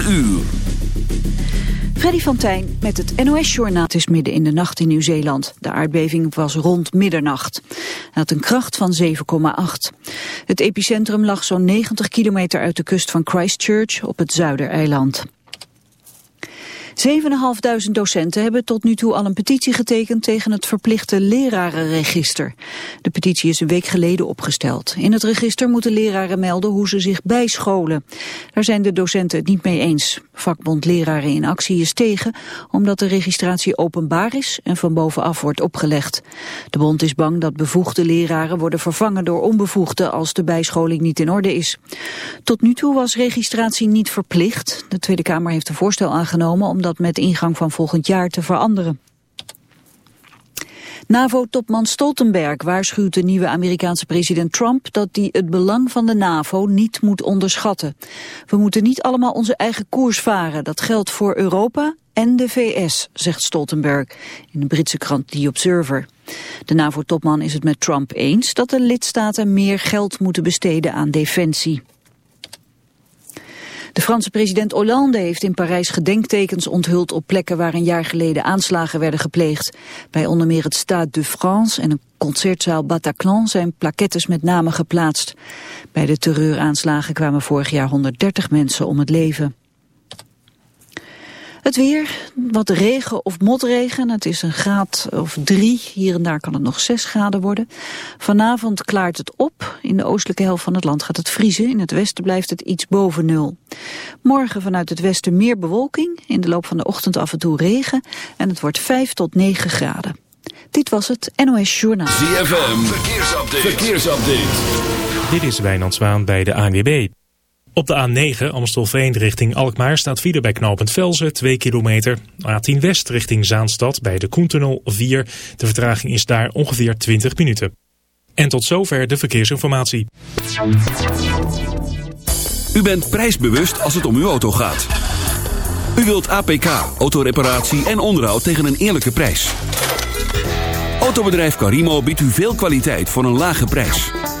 4 uur. Freddy van Tijn met het NOS-journaal. Het is midden in de nacht in Nieuw-Zeeland. De aardbeving was rond middernacht. Hij had een kracht van 7,8. Het epicentrum lag zo'n 90 kilometer uit de kust van Christchurch op het Zuidereiland. 7.500 docenten hebben tot nu toe al een petitie getekend tegen het verplichte lerarenregister. De petitie is een week geleden opgesteld. In het register moeten leraren melden hoe ze zich bijscholen. Daar zijn de docenten het niet mee eens. Vakbond Leraren in Actie is tegen, omdat de registratie openbaar is en van bovenaf wordt opgelegd. De bond is bang dat bevoegde leraren worden vervangen door onbevoegde als de bijscholing niet in orde is. Tot nu toe was registratie niet verplicht. De Tweede Kamer heeft een voorstel aangenomen om dat met ingang van volgend jaar te veranderen. NAVO-topman Stoltenberg waarschuwt de nieuwe Amerikaanse president Trump dat hij het belang van de NAVO niet moet onderschatten. We moeten niet allemaal onze eigen koers varen. Dat geldt voor Europa en de VS, zegt Stoltenberg in de Britse krant The Observer. De NAVO-topman is het met Trump eens dat de lidstaten meer geld moeten besteden aan defensie. De Franse president Hollande heeft in Parijs gedenktekens onthuld op plekken waar een jaar geleden aanslagen werden gepleegd. Bij onder meer het Stade de France en een concertzaal Bataclan zijn plaquettes met namen geplaatst. Bij de terreuraanslagen kwamen vorig jaar 130 mensen om het leven. Het weer, wat regen of motregen. Het is een graad of drie. Hier en daar kan het nog zes graden worden. Vanavond klaart het op. In de oostelijke helft van het land gaat het vriezen. In het westen blijft het iets boven nul. Morgen vanuit het westen meer bewolking. In de loop van de ochtend af en toe regen. En het wordt vijf tot negen graden. Dit was het NOS Journaal. ZFM, verkeersupdate. verkeersupdate. Dit is Wijnand Zwaan bij de ANWB. Op de A9 Amstelveen richting Alkmaar staat file bij knooppunt Velzen 2 kilometer. A10 West richting Zaanstad bij de Koentunnel 4. De vertraging is daar ongeveer 20 minuten. En tot zover de verkeersinformatie. U bent prijsbewust als het om uw auto gaat. U wilt APK, autoreparatie en onderhoud tegen een eerlijke prijs. Autobedrijf Carimo biedt u veel kwaliteit voor een lage prijs.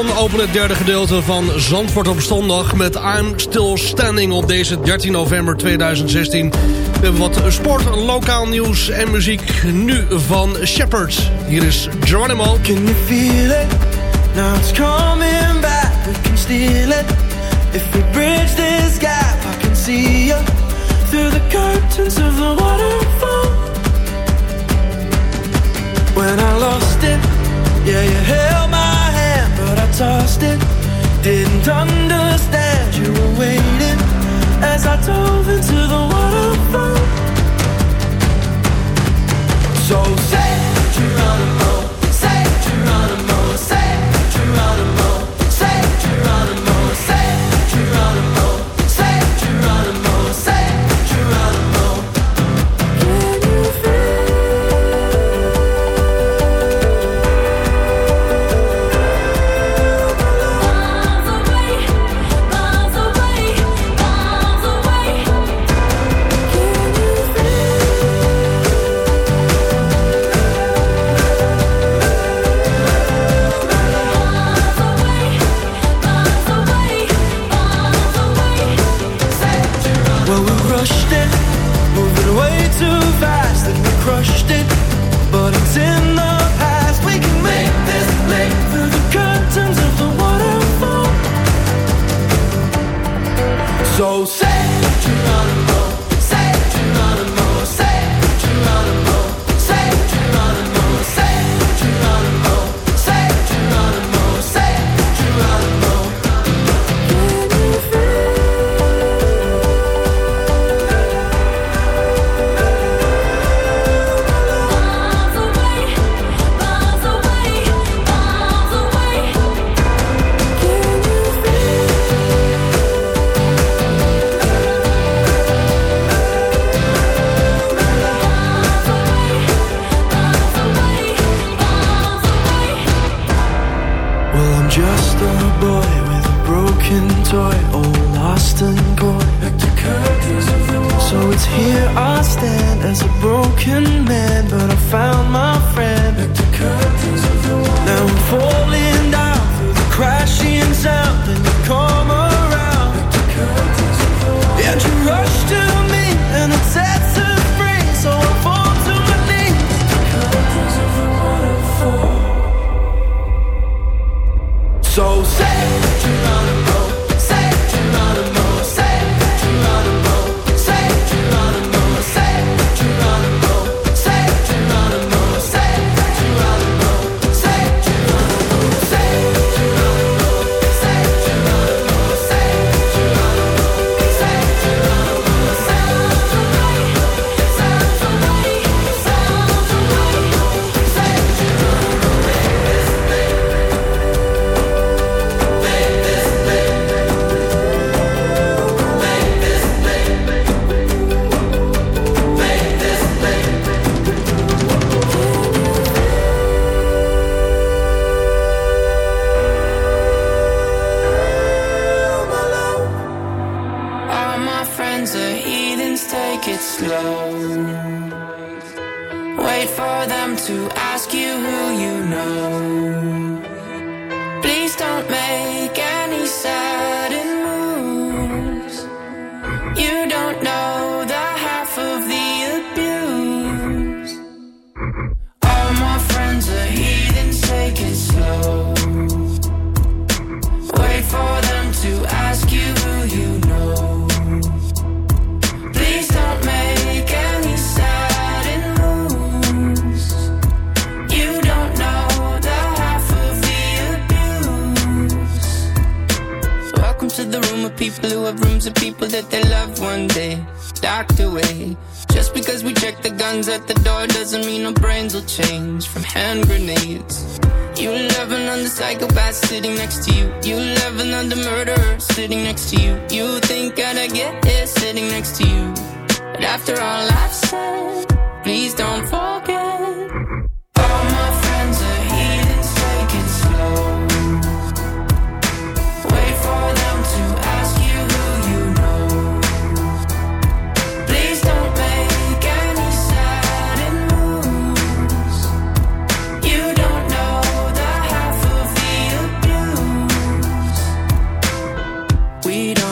We opent het derde gedeelte van Zandvoort op zondag... met I'm Still Standing op deze 13 november 2016. We hebben wat sport, lokaal nieuws en muziek nu van Shepard. Hier is Geronimo. Can you feel it? Now it's coming back, it. If we bridge this gap, I can see you. Through the curtains of the waterfall. When I lost it, yeah, you my tossed it. Didn't understand you were waiting as I dove into the waterfall. So say that you're We rushed it, moving way too fast, and we crushed it. But it's in the past. We can make this leap through the curtains of the waterfall. So.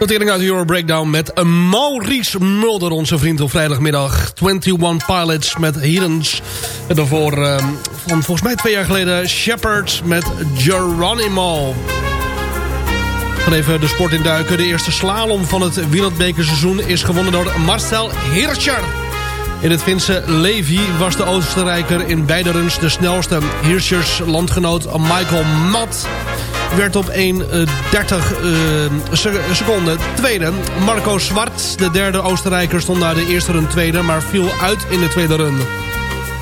Notering uit Euro Breakdown met een Maurice Mulder, onze vriend op vrijdagmiddag. 21 Pilots met Heathens. En daarvoor, ehm, van volgens mij twee jaar geleden, Shepard met Geronimo. Even de sport induiken. De eerste slalom van het wereldbekerseizoen is gewonnen door Marcel Hirscher. In het Finse Levi was de Oostenrijker in beide runs de snelste. Hirschers landgenoot Michael Matt werd op 1.30 seconden tweede. Marco Zwart, de derde Oostenrijker, stond na de eerste run tweede... maar viel uit in de tweede run.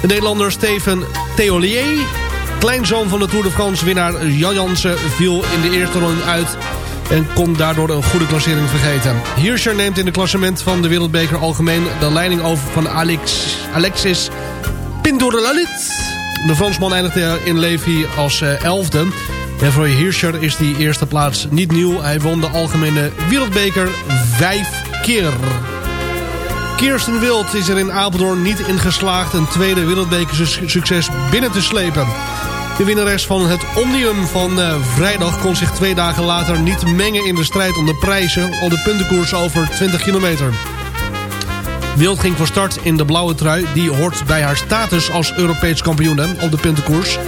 De Nederlander Steven Theolier, kleinzoon van de Tour de France winnaar Jan Jansen... viel in de eerste run uit en kon daardoor een goede klassering vergeten. Hirscher neemt in het klassement van de Wereldbeker algemeen... de leiding over van Alex, Alexis Pindorlalit. De Fransman eindigde in Levi als eh, elfde... En voor Hirscher is die eerste plaats niet nieuw. Hij won de algemene wereldbeker vijf keer. Kirsten Wild is er in Apeldoorn niet in geslaagd... een tweede wereldbekersucces binnen te slepen. De winnares van het Omnium van eh, vrijdag... kon zich twee dagen later niet mengen in de strijd om de prijzen... op de puntenkoers over 20 kilometer. Wild ging voor start in de blauwe trui. Die hoort bij haar status als Europees kampioen op de puntenkoers.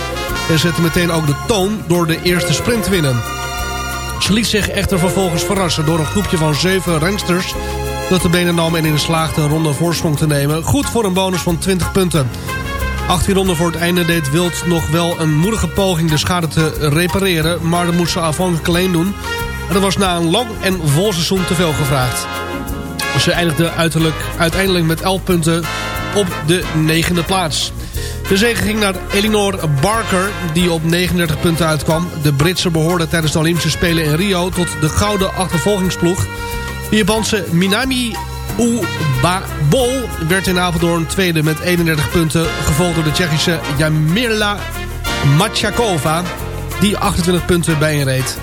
En zette meteen ook de toon door de eerste sprint te winnen. Ze liet zich echter vervolgens verrassen door een groepje van zeven rensters... dat de benen nam en in de slaagde een ronde voorsprong te nemen. Goed voor een bonus van 20 punten. 18 ronden voor het einde deed Wild nog wel een moedige poging de schade te repareren... maar dat moest ze afhankelijk alleen doen. En dat was na een lang en vol seizoen te veel gevraagd. Ze eindigde uiteindelijk met 11 punten op de negende plaats. De zege ging naar Elinor Barker, die op 39 punten uitkwam. De Britse behoorde tijdens de Olympische Spelen in Rio tot de gouden achtervolgingsploeg. De Japanse Minami Ubabo werd in Apeldoorn tweede met 31 punten... gevolgd door de Tsjechische Jamila Machakova, die 28 punten bijeenreed.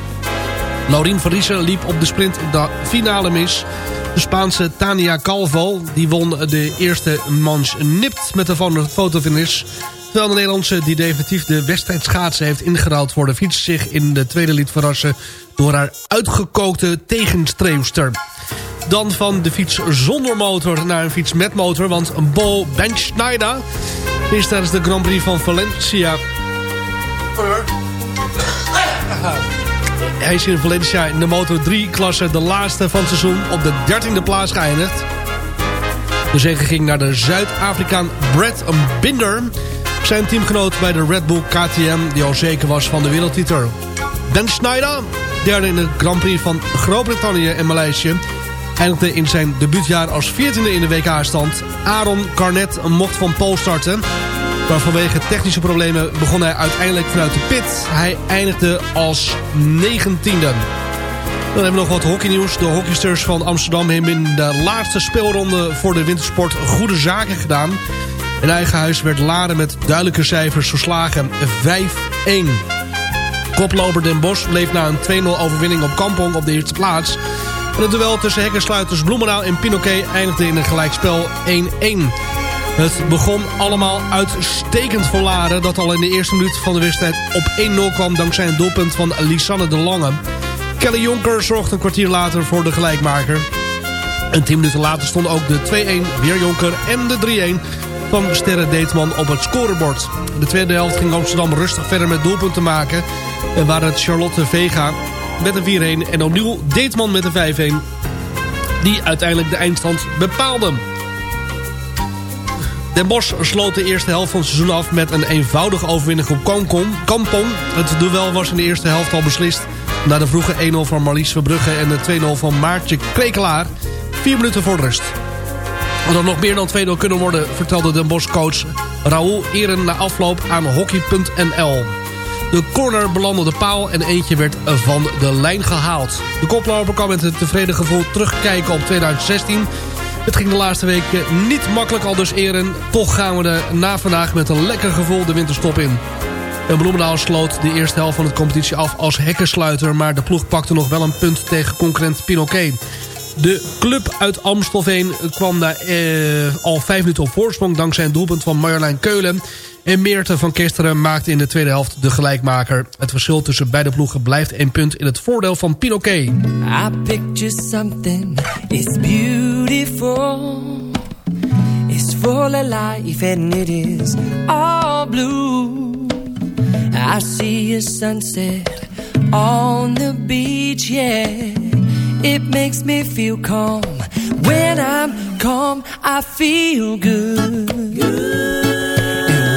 Laurien van liep op de sprint de finale mis... De Spaanse Tania Calvo die won de eerste manche nipt met de fotofinish. Terwijl de Nederlandse die definitief de wedstrijd schaatsen heeft ingeruild voor de fiets... zich in de tweede liet verrassen door haar uitgekookte tegenstreefster. Dan van de fiets zonder motor naar een fiets met motor... want Bo Benschneider is tijdens de Grand Prix van Valencia... Hij is in Valencia in de Moto3-klasse de laatste van het seizoen op de 13e plaats geëindigd. De zege ging naar de Zuid-Afrikaan Brad Binder. Zijn teamgenoot bij de Red Bull KTM die al zeker was van de wereldtitel. Dan Schneider, derde in de Grand Prix van Groot-Brittannië en Maleisië... eindigde in zijn debuutjaar als 14e in de WK-stand. Aaron Carnet mocht van pole starten... Maar vanwege technische problemen begon hij uiteindelijk vanuit de pit. Hij eindigde als 19e. Dan hebben we nog wat hockeynieuws. De hockeysters van Amsterdam hebben in de laatste speelronde voor de wintersport goede zaken gedaan. In eigen huis werd Laren met duidelijke cijfers verslagen 5-1. Koploper Den Bosch bleef na een 2-0 overwinning op Kampong op de eerste plaats. En het duel tussen hekkensluiters Bloemendaal en Pinoquet eindigde in een gelijkspel 1-1. Het begon allemaal uitstekend voor Laren... dat al in de eerste minuut van de wedstrijd op 1-0 kwam... dankzij een doelpunt van Lisanne de Lange. Kelly Jonker zorgde een kwartier later voor de gelijkmaker. En 10 minuten later stond ook de 2-1 weer Jonker en de 3-1 van Sterre Deetman op het scorebord. De tweede helft ging Amsterdam rustig verder met doelpunten maken... en waar het Charlotte Vega met een 4-1 en opnieuw Deetman met een 5-1... die uiteindelijk de eindstand bepaalde. Den Bosch sloot de eerste helft van het seizoen af met een eenvoudige overwinning op Kampong. Het duel was in de eerste helft al beslist. Na de vroege 1-0 van Marlies Verbrugge en de 2-0 van Maartje Krekelaar. Vier minuten voor de rust. Wat er nog meer dan 2-0 kunnen worden, vertelde Den Bosch coach Raoul Eren na afloop aan hockey.nl. De corner belandde de paal en eentje werd van de lijn gehaald. De koploper kan met een tevreden gevoel terugkijken op 2016... Het ging de laatste weken niet makkelijk al dus eren. Toch gaan we er na vandaag met een lekker gevoel de winterstop in. En Bloemendaal sloot de eerste helft van de competitie af als hekkensluiter... maar de ploeg pakte nog wel een punt tegen concurrent Pinoquet. De club uit Amstelveen kwam daar eh, al vijf minuten op voorsprong... dankzij een doelpunt van Marjolein Keulen. En Meerte van Kesteren maakte in de tweede helft de gelijkmaker. Het verschil tussen beide ploegen blijft één punt in het voordeel van Pinoquet. I picture something, it's beautiful. It's full of life and it is all blue. I see a sunset on the beach, yeah. It makes me feel calm. When I'm calm, I feel good.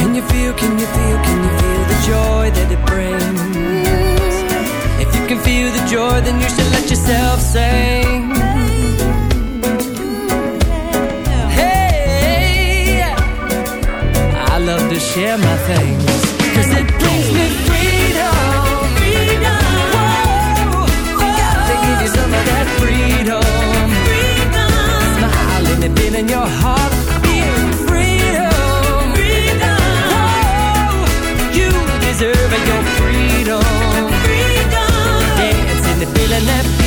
Can you feel, can you feel, can you feel the joy that it brings? If you can feel the joy, then you should let yourself sing. Hey, I love to share my things, cause it brings me freedom. freedom. Whoa, whoa. To give you some of that freedom. freedom. Smile and it in your heart deserve your freedom. freedom. Dance in the feeling that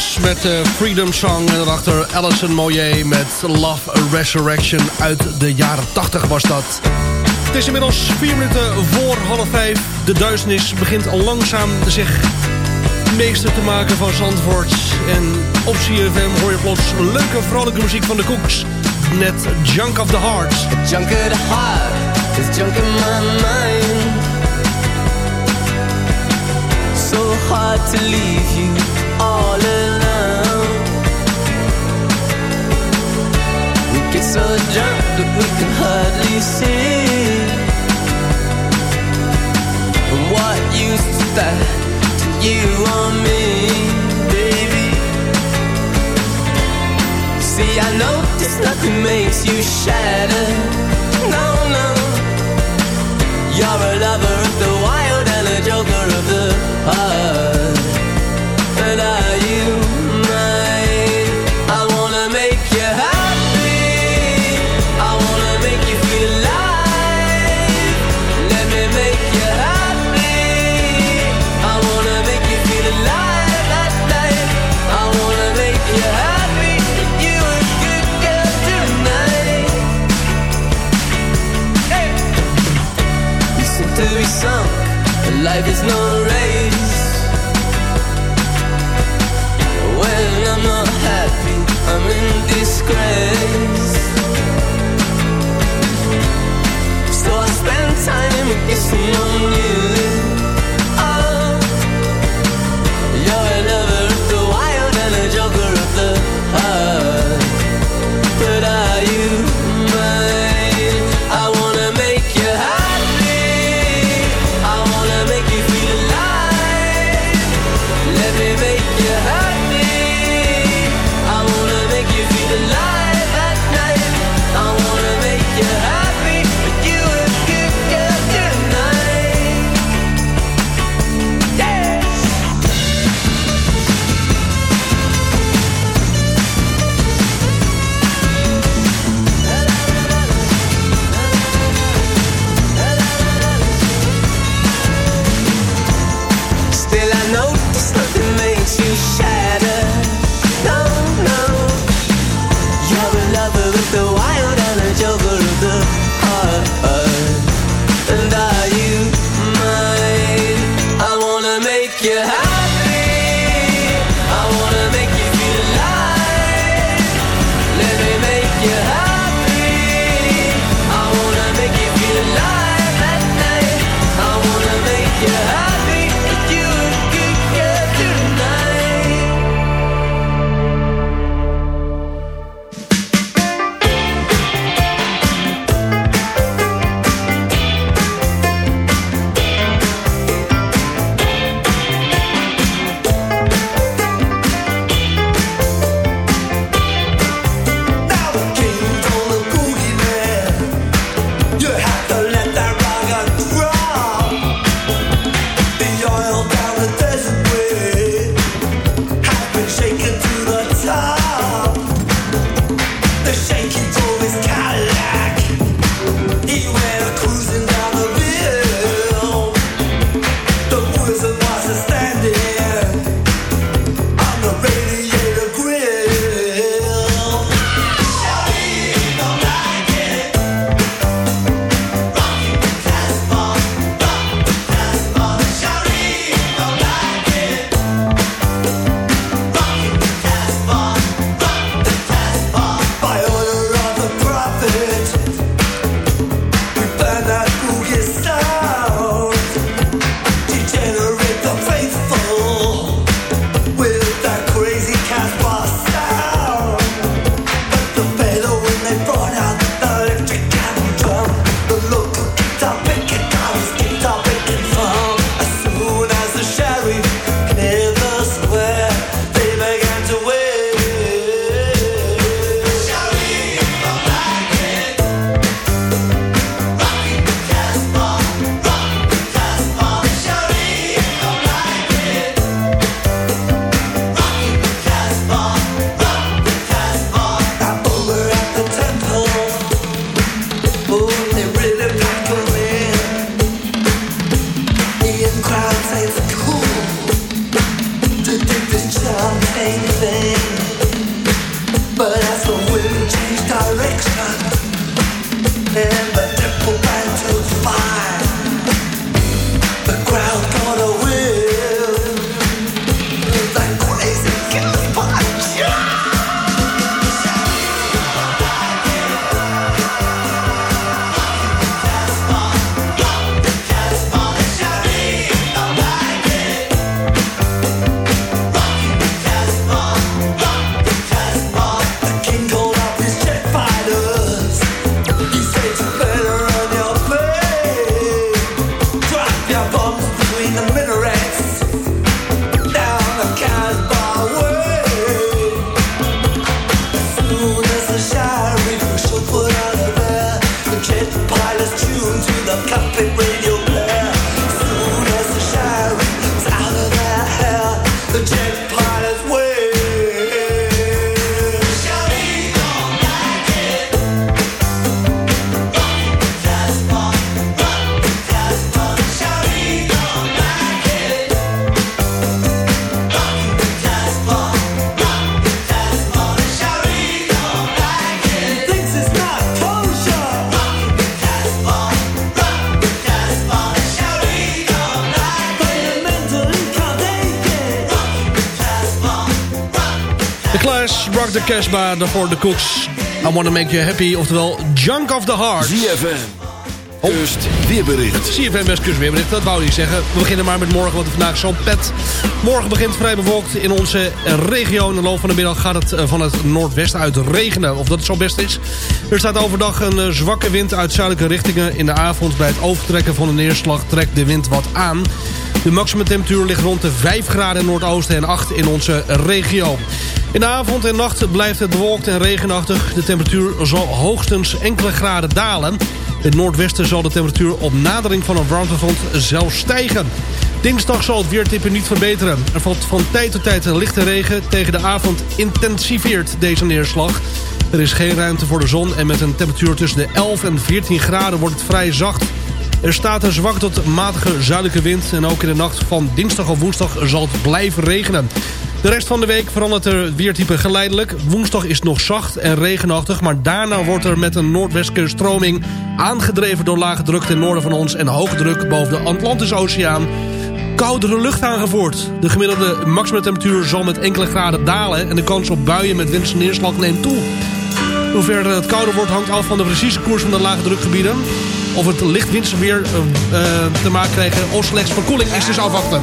Met de Freedom Song. En daarachter Alison Moyer met Love Resurrection uit de jaren 80 was dat. Het is inmiddels vier minuten voor half vijf. De duisternis begint langzaam zich meester te maken van Zandvoort. En op CFM hoor je plots leuke vrolijke muziek van de Koeks. Net Junk of the Heart. Junk of the heart is junk in my mind. So hard to leave you. all alone. We get so drunk that we can hardly see. What to you or me, baby? See, I nothing makes you shatter. No, no. You're a lover of the wild and a joker of the heart. But Casbah, daarvoor de Cooks. I Wanna Make You Happy, oftewel Junk of the Heart. Kust weerbericht. CFM Westkust weerbericht, dat wou ik zeggen. We beginnen maar met morgen, want vandaag zo'n pet. Morgen begint vrij bewolkt in onze regio. In de loop van de middag gaat het eh, van het noordwesten uit regenen. Of dat het zo best is. Er staat overdag een eh, zwakke wind uit zuidelijke richtingen. In de avond bij het overtrekken van de neerslag trekt de wind wat aan. De maximumtemperatuur ligt rond de 5 graden in Noordoosten en 8 in onze regio. In de avond en nacht blijft het bewolkt en regenachtig. De temperatuur zal hoogstens enkele graden dalen. In het noordwesten zal de temperatuur op nadering van een warmtefront zelfs stijgen. Dinsdag zal het weertype niet verbeteren. Er valt van tijd tot tijd lichte regen. Tegen de avond intensiveert deze neerslag. Er is geen ruimte voor de zon en met een temperatuur tussen de 11 en 14 graden wordt het vrij zacht. Er staat een zwak tot matige zuidelijke wind en ook in de nacht van dinsdag of woensdag zal het blijven regenen. De rest van de week verandert er weertype geleidelijk. Woensdag is nog zacht en regenachtig, maar daarna wordt er met een noordwestelijke stroming aangedreven door lage druk ten noorden van ons en hoge druk boven de Atlantische Oceaan koudere lucht aangevoerd. De gemiddelde maximumtemperatuur zal met enkele graden dalen... en de kans op buien met winst en neerslag neemt toe. Hoe ver het kouder wordt hangt af van de precieze koers van de lage drukgebieden. Of het licht windsweer uh, te maken krijgen of slechts verkoeling is dus afwachten.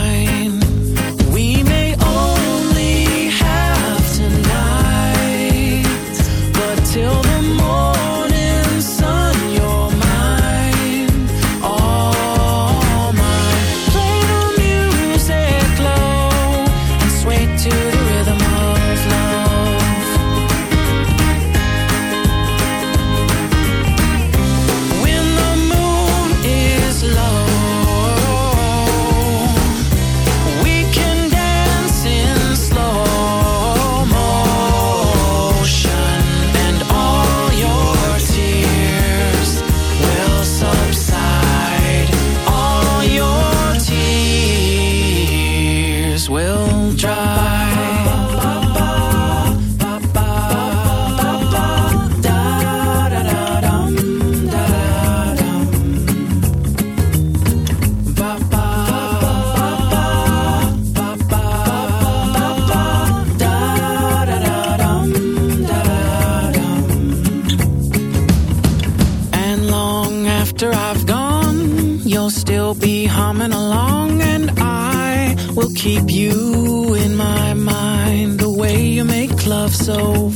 Along, and I will keep you in my mind the way you make love so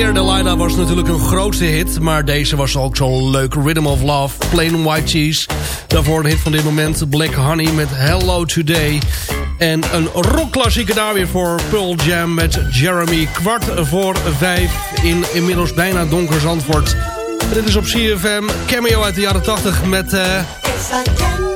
There Delilah was natuurlijk een grootste hit... maar deze was ook zo'n leuk Rhythm of Love, Plain White Cheese. Daarvoor een hit van dit moment, Black Honey met Hello Today. En een rockklassieker daar weer voor Pearl Jam met Jeremy. Kwart voor vijf in inmiddels bijna donker Zandvoort. Dit is op CFM, cameo uit de jaren 80 met... eh,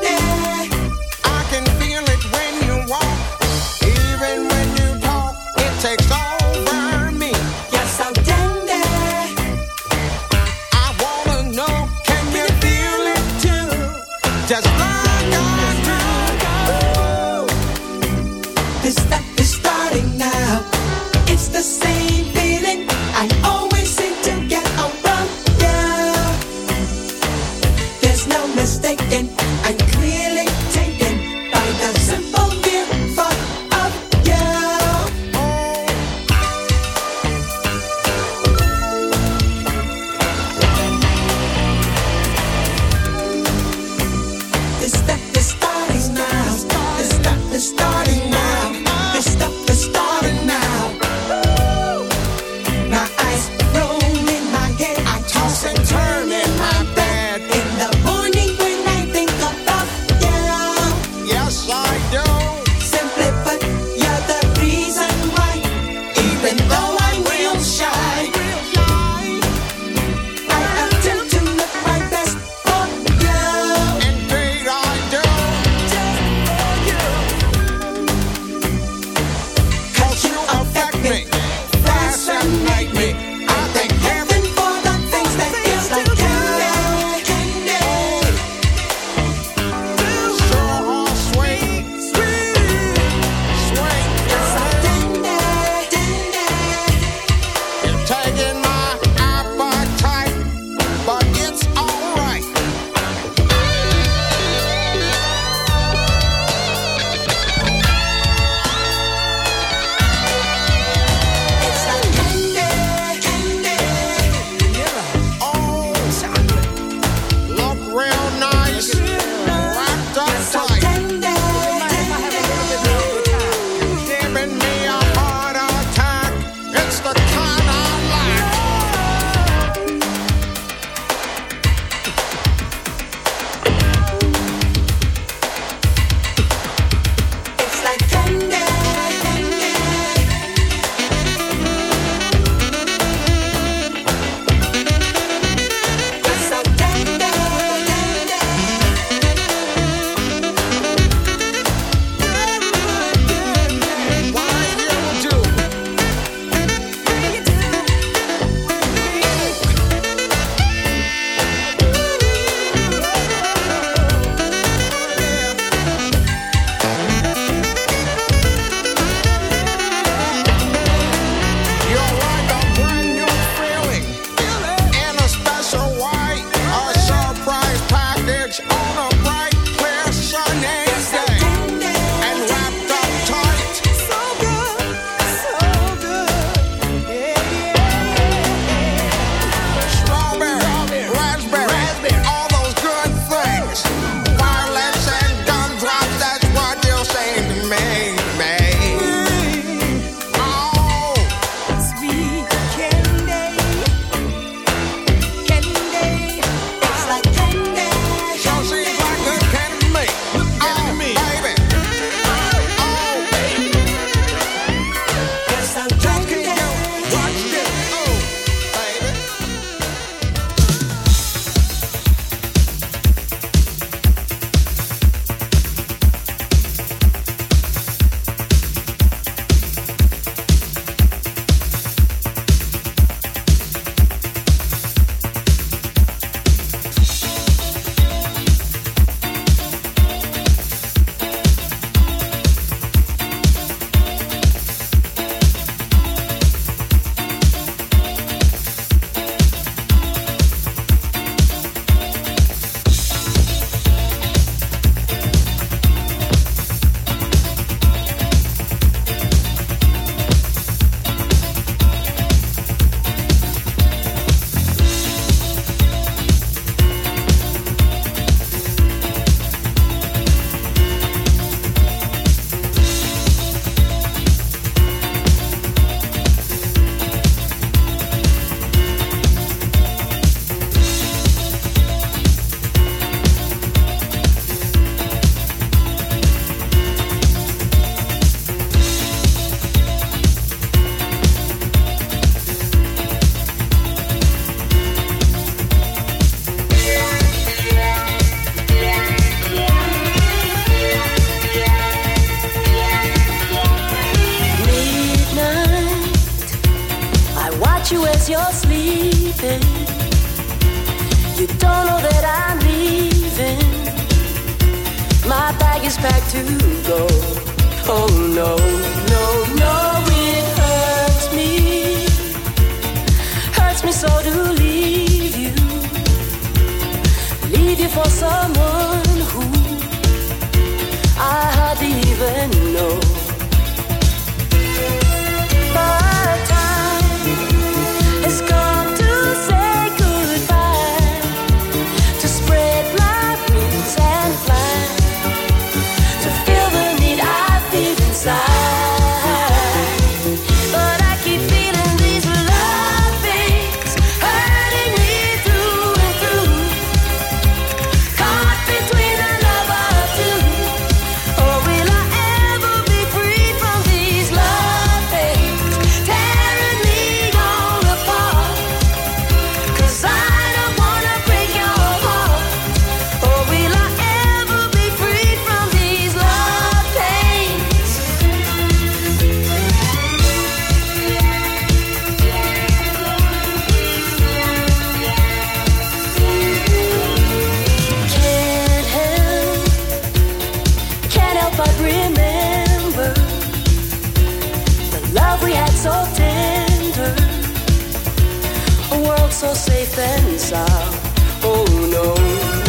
safe and sound. Oh no,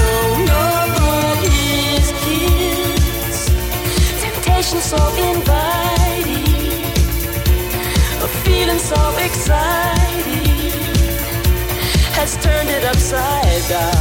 no, no one. Temptation so inviting, a feeling so exciting has turned it upside down.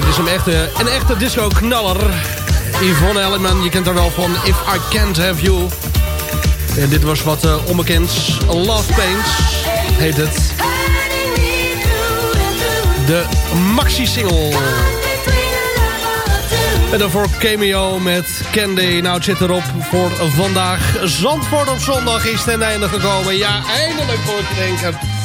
Dit is een echte, een echte disco-knaller. Yvonne Elliman, je kent haar wel van If I Can't Have You. En dit was wat eh, onbekends. Love Pains heet het. De maxi-single. En daarvoor cameo met Candy. Nou, het zit erop voor vandaag. Zandvoort op zondag is ten einde gekomen. Ja, eindelijk voor te denken.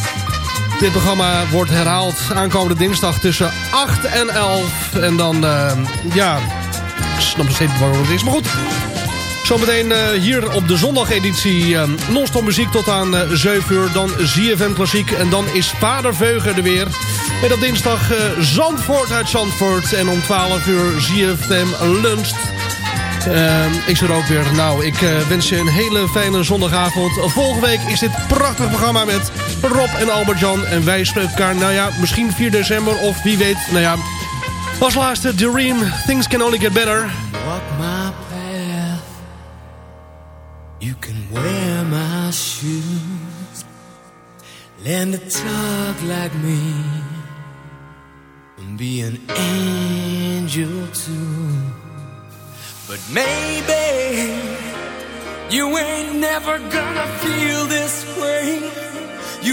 Dit programma wordt herhaald aankomende dinsdag tussen 8 en 11. En dan, eh, ja, ik snap nog steeds niet waarom het is. Maar goed, zometeen eh, hier op de zondageditie uh, non-stop muziek tot aan eh 7 uur. Dan ZFM Klassiek en dan is Vader Veugen er weer. En op dinsdag Zandvoort uit Zandvoort. En om 12 uur ZFM Lunch. Uh, ik zit er ook weer. Nou, ik wens je een hele fijne zondagavond. Volgende week is dit prachtig programma met Rob en Albert-Jan. En wij spreken elkaar, nou ja, misschien 4 december of wie weet. Nou ja, als laatste, Dream. Things can only get better. Walk my path. You can wear my shoes. Learn to talk like me. And be an angel too. But maybe you ain't never gonna feel